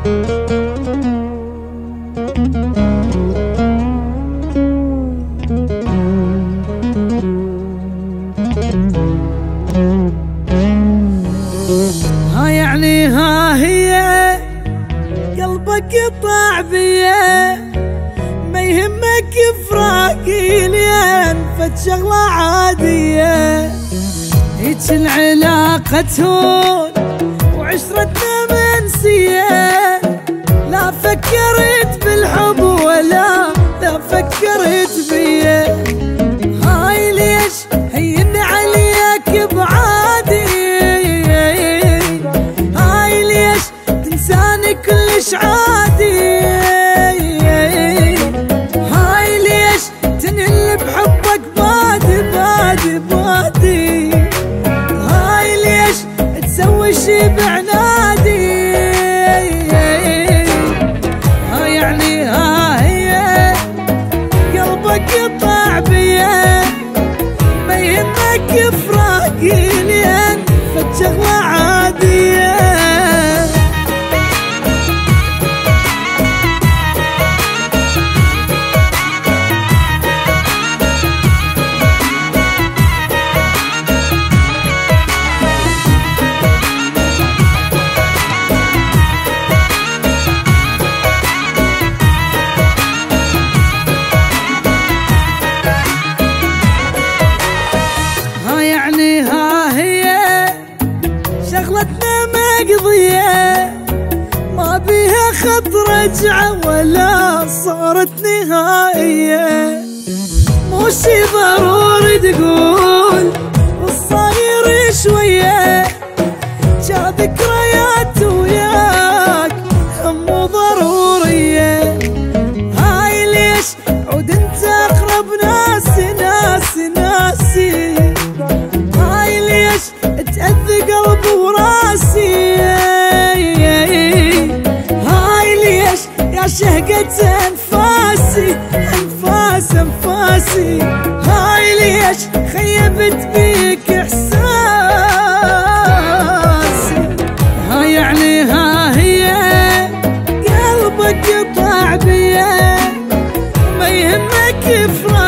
ها يعني ها هي قلبك قطع بيه ما يهمك فراقي لين فت شغلة عادية. هيك العلاقة تهون وعشرتنا منسية لا فكرت بالحب ولا لا فكرت بيه هاي ليش هين عليك بعادي؟ هاي ليش تنساني كلش عادي؟ هاي ليش تنل بحبك بادي بادي بادي هاي ليش تسوي شي شغلتنا مقضية ما بيها خط رجعة ولا صارت نهائية. مو شي ضروري تقول يا شهقة انفاسي انفاس انفاسي. هاي ليش خيبت بيك احساسي؟ ها يعني ها هي قلبك يطلع بيه ما يهمك فراقي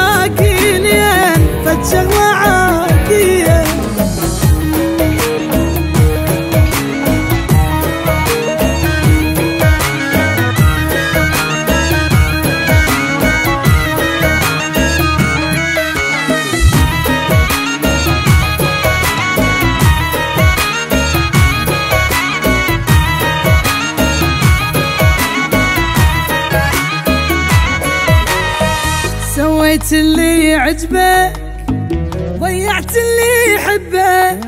سويت اللي يعجبك ضيعت اللي يحبك.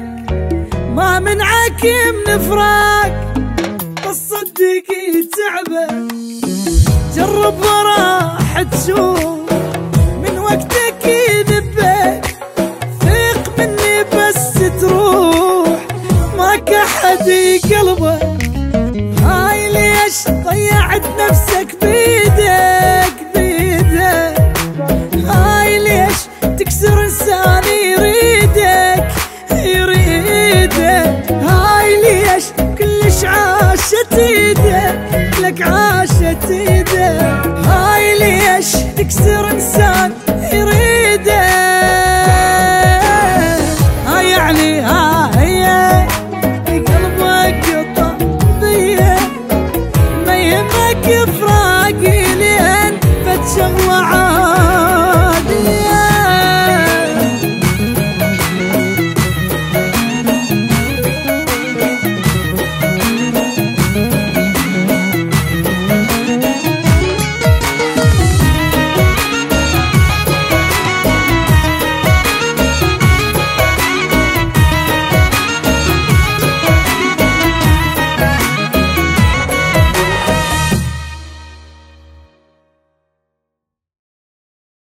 ما منعك من فراق بس يتعبك. جرب وراح تشوف من وقتك يذبك ثق مني بس تروح ماك احد قلبك هاي ليش ضيعت نفسك بيدك؟ عاشت لك عاشت هاي ليش تكسر إنسان يريده؟ هاي يعني ها هي قلبك قطع بيه ما يهمك